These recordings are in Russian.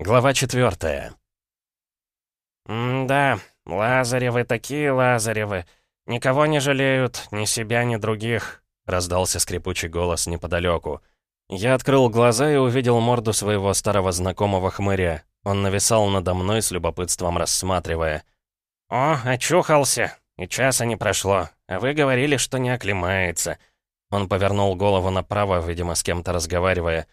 Глава четвертая. «М-да, Лазаревы такие Лазаревы. Никого не жалеют, ни себя, ни других», — раздался скрипучий голос неподалеку. Я открыл глаза и увидел морду своего старого знакомого хмыря. Он нависал надо мной с любопытством рассматривая. «О, очухался! И часа не прошло. А вы говорили, что не оклемается». Он повернул голову направо, видимо, с кем-то разговаривая. Я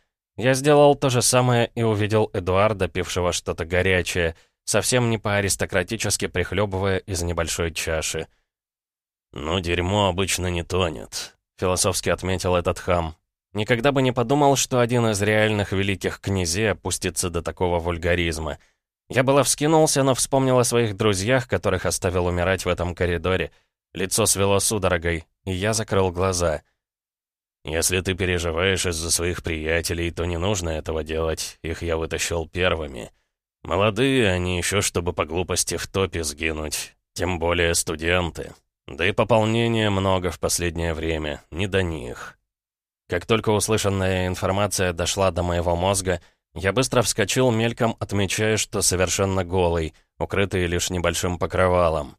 сделал то же самое и увидел Эдуарда, пившего что-то горячее, совсем не по-аристократически прихлебывая из небольшой чаши. «Ну, дерьмо обычно не тонет», — философски отметил этот хам. Никогда бы не подумал, что один из реальных великих князей опустится до такого вульгаризма. Я было вскинулся, но вспомнил о своих друзьях, которых оставил умирать в этом коридоре. Лицо свело судорогой, и я закрыл глаза. «Если ты переживаешь из-за своих приятелей, то не нужно этого делать. Их я вытащил первыми. Молодые они еще, чтобы по глупости в топе сгинуть. Тем более студенты. Да и пополнения много в последнее время. Не до них». Как только услышанная информация дошла до моего мозга, я быстро вскочил мельком, отмечая, что совершенно голый, укрытый лишь небольшим покрывалом.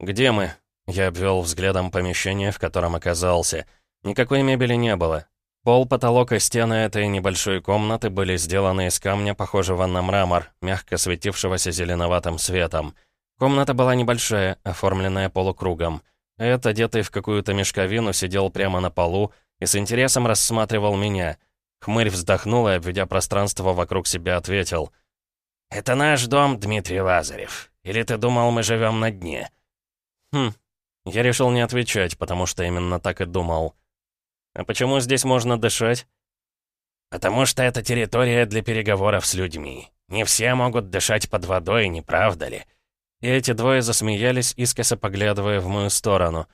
«Где мы?» Я обвел взглядом помещение, в котором оказался — Никакой мебели не было. Пол, потолок и стены этой небольшой комнаты были сделаны из камня, похожего на мрамор, мягко светившегося зеленоватым светом. Комната была небольшая, оформленная полукругом. Эд, одетый в какую-то мешковину, сидел прямо на полу и с интересом рассматривал меня. Хмырь вздохнул и, обведя пространство вокруг себя, ответил. «Это наш дом, Дмитрий Лазарев. Или ты думал, мы живем на дне?» «Хм». Я решил не отвечать, потому что именно так и думал. «А почему здесь можно дышать?» «Потому что это территория для переговоров с людьми. Не все могут дышать под водой, не правда ли?» И эти двое засмеялись, искоса поглядывая в мою сторону.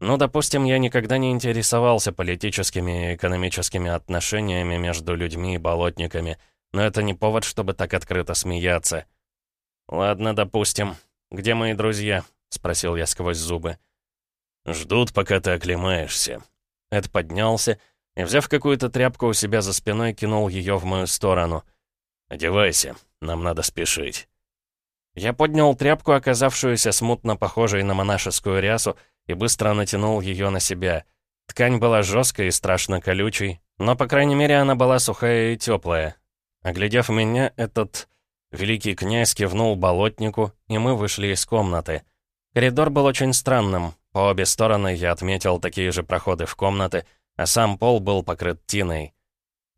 Ну, допустим, я никогда не интересовался политическими и экономическими отношениями между людьми и болотниками, но это не повод, чтобы так открыто смеяться. «Ладно, допустим. Где мои друзья?» — спросил я сквозь зубы. «Ждут, пока ты оклемаешься», Эд поднялся и, взяв какую-то тряпку у себя за спиной, кинул ее в мою сторону. «Одевайся, нам надо спешить». Я поднял тряпку, оказавшуюся смутно похожей на монашескую рясу, и быстро натянул ее на себя. Ткань была жесткой и страшно колючей, но, по крайней мере, она была сухая и теплая. Оглядев меня, этот великий князь кивнул болотнику, и мы вышли из комнаты. Коридор был очень странным. По обе стороны я отметил такие же проходы в комнаты, а сам пол был покрыт тиной.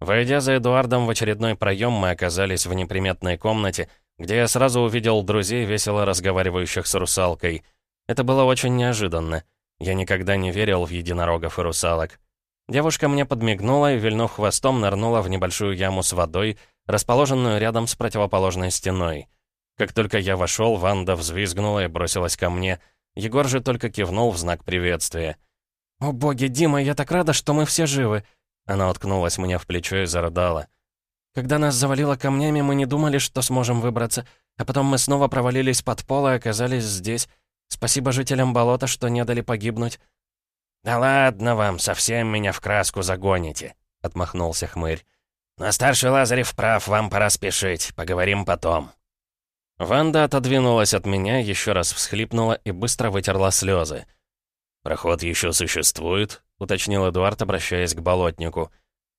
Войдя за Эдуардом в очередной проем, мы оказались в неприметной комнате, где я сразу увидел друзей, весело разговаривающих с русалкой. Это было очень неожиданно. Я никогда не верил в единорогов и русалок. Девушка мне подмигнула и, вильнув хвостом, нырнула в небольшую яму с водой, расположенную рядом с противоположной стеной. Как только я вошел, Ванда взвизгнула и бросилась ко мне — Егор же только кивнул в знак приветствия. «О боги, Дима, я так рада, что мы все живы!» Она уткнулась мне в плечо и зарыдала. «Когда нас завалило камнями, мы не думали, что сможем выбраться, а потом мы снова провалились под пол и оказались здесь. Спасибо жителям болота, что не дали погибнуть». «Да ладно вам, совсем меня в краску загоните», — отмахнулся хмырь. «Но старший Лазарев прав, вам пора спешить, поговорим потом». Ванда отодвинулась от меня, еще раз всхлипнула и быстро вытерла слезы. «Проход еще существует?» — уточнил Эдуард, обращаясь к болотнику.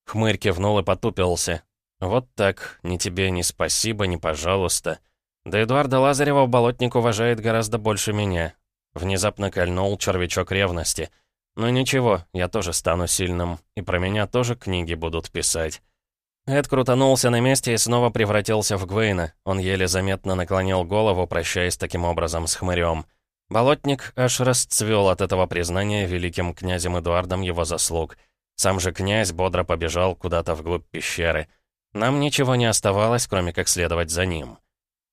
Хмырь кивнул и потупился. «Вот так. Ни тебе ни спасибо, ни пожалуйста. Да Эдуарда Лазарева болотник уважает гораздо больше меня». Внезапно кольнул червячок ревности. «Ну ничего, я тоже стану сильным, и про меня тоже книги будут писать». Эд крутанулся на месте и снова превратился в Гвейна. Он еле заметно наклонил голову, прощаясь таким образом с хмырем. Болотник аж расцвел от этого признания великим князем Эдуардом его заслуг. Сам же князь бодро побежал куда-то вглубь пещеры. Нам ничего не оставалось, кроме как следовать за ним.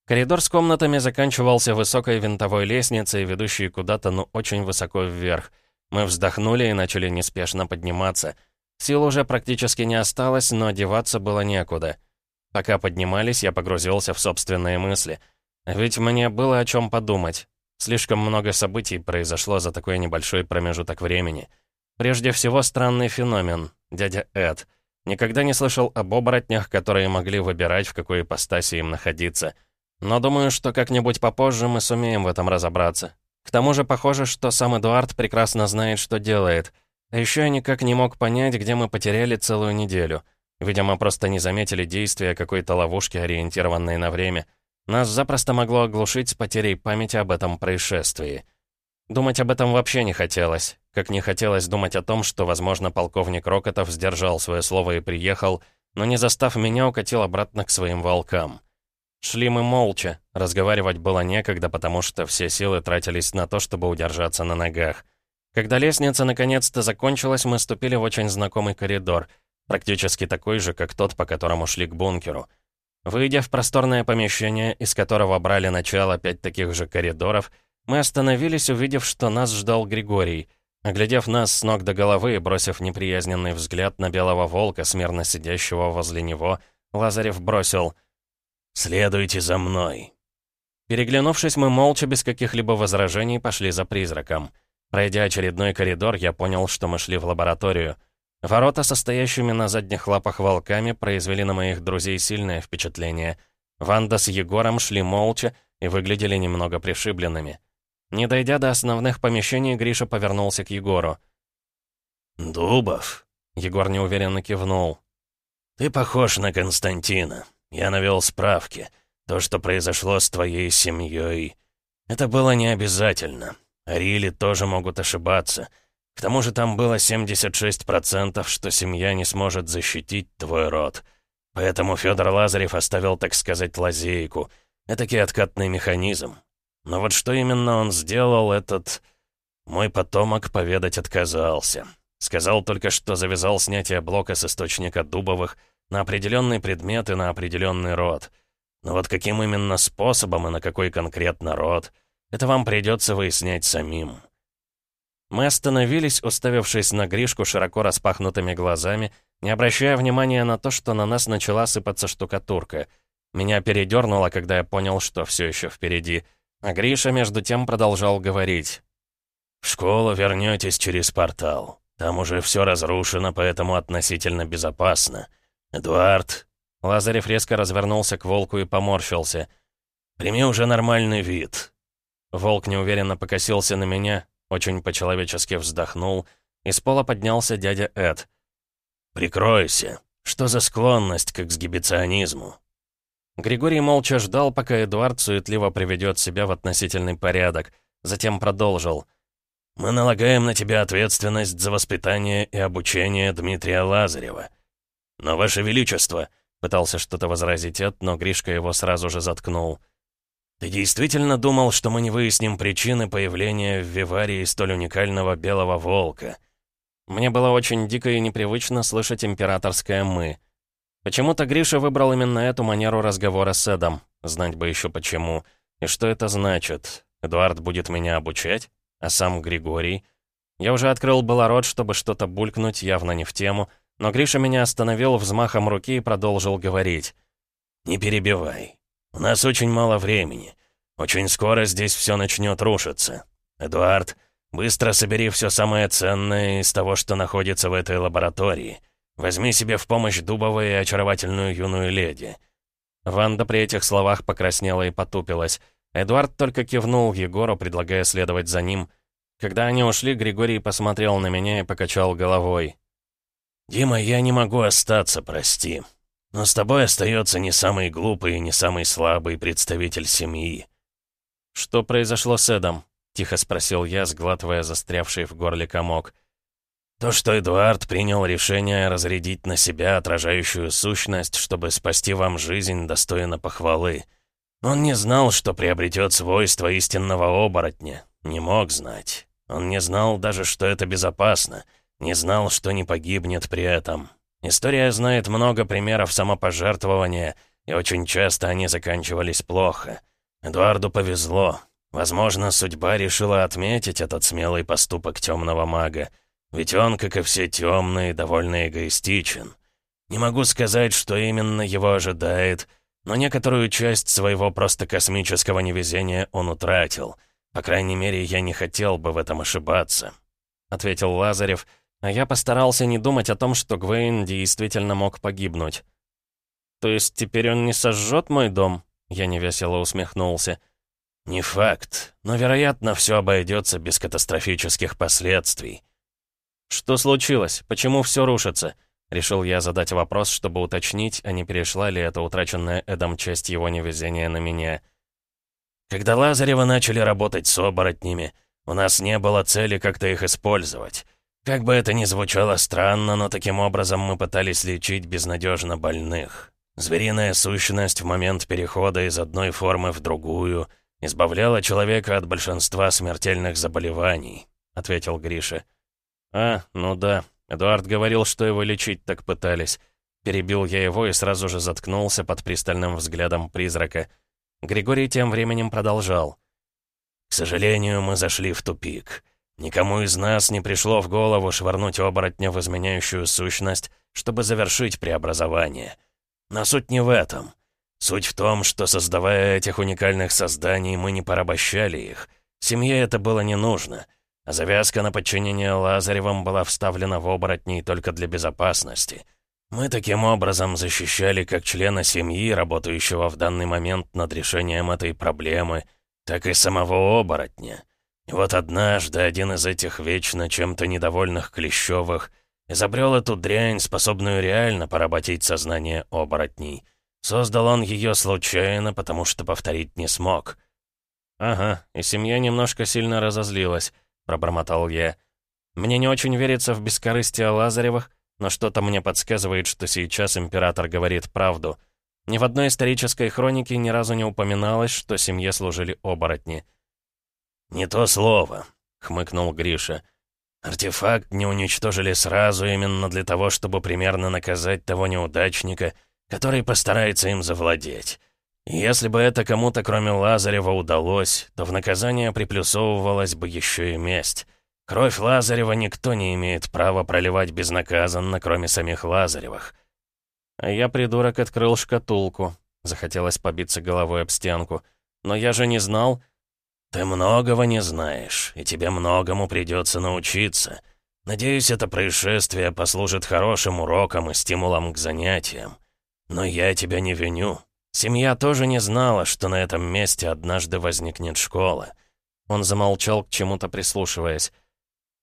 Коридор с комнатами заканчивался высокой винтовой лестницей, ведущей куда-то, ну, очень высоко вверх. Мы вздохнули и начали неспешно подниматься — Сил уже практически не осталось, но одеваться было некуда. Пока поднимались, я погрузился в собственные мысли. Ведь мне было о чем подумать. Слишком много событий произошло за такой небольшой промежуток времени. Прежде всего, странный феномен. Дядя Эд. Никогда не слышал об оборотнях, которые могли выбирать, в какой ипостаси им находиться. Но думаю, что как-нибудь попозже мы сумеем в этом разобраться. К тому же похоже, что сам Эдуард прекрасно знает, что делает. А еще я никак не мог понять, где мы потеряли целую неделю. Видимо, просто не заметили действия какой-то ловушки, ориентированной на время. Нас запросто могло оглушить с потерей памяти об этом происшествии. Думать об этом вообще не хотелось. Как не хотелось думать о том, что, возможно, полковник Рокотов сдержал свое слово и приехал, но не застав меня, укатил обратно к своим волкам. Шли мы молча, разговаривать было некогда, потому что все силы тратились на то, чтобы удержаться на ногах. Когда лестница наконец-то закончилась, мы ступили в очень знакомый коридор, практически такой же, как тот, по которому шли к бункеру. Выйдя в просторное помещение, из которого брали начало пять таких же коридоров, мы остановились, увидев, что нас ждал Григорий. Оглядев нас с ног до головы и бросив неприязненный взгляд на белого волка, смирно сидящего возле него, Лазарев бросил «Следуйте за мной». Переглянувшись, мы молча, без каких-либо возражений, пошли за призраком. Пройдя очередной коридор, я понял, что мы шли в лабораторию. Ворота, состоящими на задних лапах волками, произвели на моих друзей сильное впечатление. Ванда с Егором шли молча и выглядели немного пришибленными. Не дойдя до основных помещений, Гриша повернулся к Егору. «Дубов?» Егор неуверенно кивнул. «Ты похож на Константина. Я навел справки. То, что произошло с твоей семьей, это было не обязательно. Арили тоже могут ошибаться. К тому же там было 76%, что семья не сможет защитить твой род. Поэтому Федор Лазарев оставил, так сказать, лазейку. Этакий откатный механизм. Но вот что именно он сделал, этот... Мой потомок поведать отказался. Сказал только, что завязал снятие блока с источника Дубовых на определенный предмет и на определенный род. Но вот каким именно способом и на какой конкретно род, это вам придется выяснять самим. Мы остановились, уставившись на Гришку широко распахнутыми глазами, не обращая внимания на то, что на нас начала сыпаться штукатурка. Меня передернуло, когда я понял, что все еще впереди — а Гриша между тем продолжал говорить. «В школу вернетесь через портал. Там уже все разрушено, поэтому относительно безопасно. Эдуард...» Лазарев резко развернулся к волку и поморщился. «Прими уже нормальный вид». Волк неуверенно покосился на меня, очень по-человечески вздохнул, и с пола поднялся дядя Эд. «Прикройся. Что за склонность к эксгибиционизму? Григорий молча ждал, пока Эдуард суетливо приведет себя в относительный порядок. Затем продолжил. «Мы налагаем на тебя ответственность за воспитание и обучение Дмитрия Лазарева. Но, Ваше Величество...» — пытался что-то возразить Эд, но Гришка его сразу же заткнул. «Ты действительно думал, что мы не выясним причины появления в Виварии столь уникального белого волка?» Мне было очень дико и непривычно слышать императорское «мы». Почему-то Гриша выбрал именно эту манеру разговора с Эдом. Знать бы еще почему. И что это значит? Эдуард будет меня обучать? А сам Григорий? Я уже открыл было рот, чтобы что-то булькнуть, явно не в тему, но Гриша меня остановил взмахом руки и продолжил говорить. «Не перебивай. У нас очень мало времени. Очень скоро здесь все начнет рушиться. Эдуард, быстро собери все самое ценное из того, что находится в этой лаборатории». Возьми себе в помощь Дубова и очаровательную юную леди». Ванда при этих словах покраснела и потупилась. Эдуард только кивнул Егору, предлагая следовать за ним. Когда они ушли, Григорий посмотрел на меня и покачал головой. «Дима, я не могу остаться, прости. Но с тобой остается не самый глупый и не самый слабый представитель семьи». «Что произошло с Эдом?» — тихо спросил я, сглатывая застрявший в горле комок. То, что Эдуард принял решение разрядить на себя отражающую сущность, чтобы спасти вам жизнь, достойно похвалы. Он не знал, что приобретет свойства истинного оборотня. Не мог знать. Он не знал даже, что это безопасно. Не знал, что не погибнет при этом. История знает много примеров самопожертвования, и очень часто они заканчивались плохо. Эдуарду повезло. Возможно, судьба решила отметить этот смелый поступок темного мага. Ведь он, как и все темные, довольно эгоистичен. Не могу сказать, что именно его ожидает, но некоторую часть своего просто космического невезения он утратил. По крайней мере, я не хотел бы в этом ошибаться», — ответил Лазарев, А я постарался не думать о том, что Гвейн действительно мог погибнуть. «То есть теперь он не сожжет мой дом?» Я невесело усмехнулся. «Не факт, но, вероятно, все обойдется без катастрофических последствий». «Что случилось? Почему все рушится?» Решил я задать вопрос, чтобы уточнить, а не перешла ли эта утраченная Эдом часть его невезения на меня. «Когда Лазарева начали работать с оборотнями, у нас не было цели как-то их использовать. Как бы это ни звучало странно, но таким образом мы пытались лечить безнадежно больных. Звериная сущность в момент перехода из одной формы в другую избавляла человека от большинства смертельных заболеваний», — ответил Гриша. «А, ну да. Эдуард говорил, что его лечить так пытались». Перебил я его и сразу же заткнулся под пристальным взглядом призрака. Григорий тем временем продолжал. «К сожалению, мы зашли в тупик. Никому из нас не пришло в голову швырнуть оборотня в изменяющую сущность, чтобы завершить преобразование. Но суть не в этом. Суть в том, что, создавая этих уникальных созданий, мы не порабощали их. Семье это было не нужно». А завязка на подчинение Лазаревым была вставлена в оборотней только для безопасности. Мы таким образом защищали как члена семьи, работающего в данный момент над решением этой проблемы, так и самого оборотня. Вот однажды один из этих вечно чем-то недовольных Клещевых изобрел эту дрянь, способную реально поработить сознание оборотней. Создал он ее случайно, потому что повторить не смог. Ага, и семья немножко сильно разозлилась пробормотал я. «Мне не очень верится в бескорыстие Лазаревых, но что-то мне подсказывает, что сейчас император говорит правду. Ни в одной исторической хронике ни разу не упоминалось, что семье служили оборотни». «Не то слово», — хмыкнул Гриша. «Артефакт не уничтожили сразу именно для того, чтобы примерно наказать того неудачника, который постарается им завладеть». Если бы это кому-то, кроме Лазарева, удалось, то в наказание приплюсовывалась бы еще и месть. Кровь Лазарева никто не имеет права проливать безнаказанно, кроме самих Лазаревых. А я, придурок, открыл шкатулку. Захотелось побиться головой об стенку. Но я же не знал... Ты многого не знаешь, и тебе многому придется научиться. Надеюсь, это происшествие послужит хорошим уроком и стимулом к занятиям. Но я тебя не виню. Семья тоже не знала, что на этом месте однажды возникнет школа. Он замолчал, к чему-то прислушиваясь.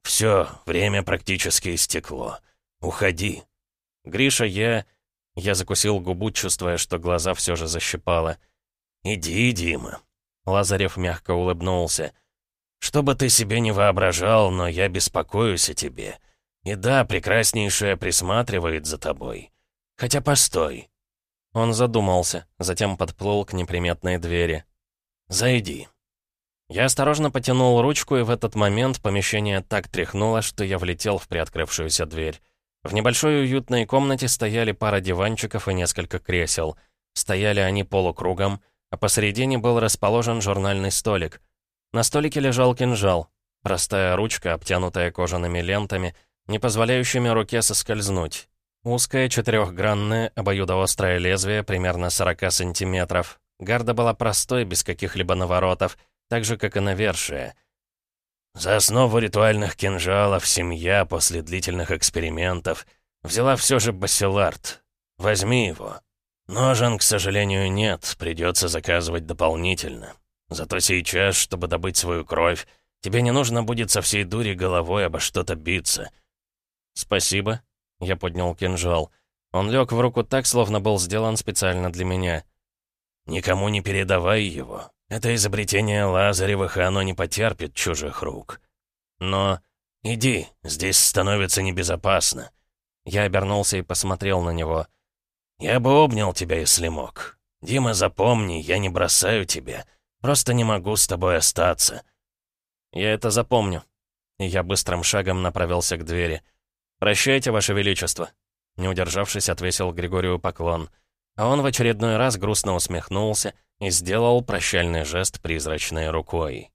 «Все, время практически истекло. Уходи». «Гриша, я...» Я закусил губу, чувствуя, что глаза все же защипало. «Иди, Дима». Лазарев мягко улыбнулся. «Что бы ты себе не воображал, но я беспокоюсь о тебе. И да, прекраснейшая присматривает за тобой. Хотя постой, он задумался, затем подплыл к неприметной двери. «Зайди». Я осторожно потянул ручку, и в этот момент помещение так тряхнуло, что я влетел в приоткрывшуюся дверь. В небольшой уютной комнате стояли пара диванчиков и несколько кресел. Стояли они полукругом, а посередине был расположен журнальный столик. На столике лежал кинжал, простая ручка, обтянутая кожаными лентами, не позволяющими руке соскользнуть. Узкое четырехгранное обоюдоострое лезвие примерно 40 сантиметров. Гарда была простой, без каких-либо наворотов, так же, как и навершие. За основу ритуальных кинжалов семья после длительных экспериментов взяла все же басилард. Возьми его. Ножен, к сожалению, нет, придется заказывать дополнительно. Зато сейчас, чтобы добыть свою кровь, тебе не нужно будет со всей дури головой обо что-то биться. «Спасибо», я поднял кинжал. Он лег в руку так, словно был сделан специально для меня. «Никому не передавай его. Это изобретение Лазаревых, и оно не потерпит чужих рук. Но иди, здесь становится небезопасно». Я обернулся и посмотрел на него. «Я бы обнял тебя, если мог. Дима, запомни, я не бросаю тебя. Просто не могу с тобой остаться». «Я это запомню». И я быстрым шагом направился к двери. «Прощайте, Ваше Величество!» Не удержавшись, отвесил Григорию поклон. А он в очередной раз грустно усмехнулся и сделал прощальный жест призрачной рукой.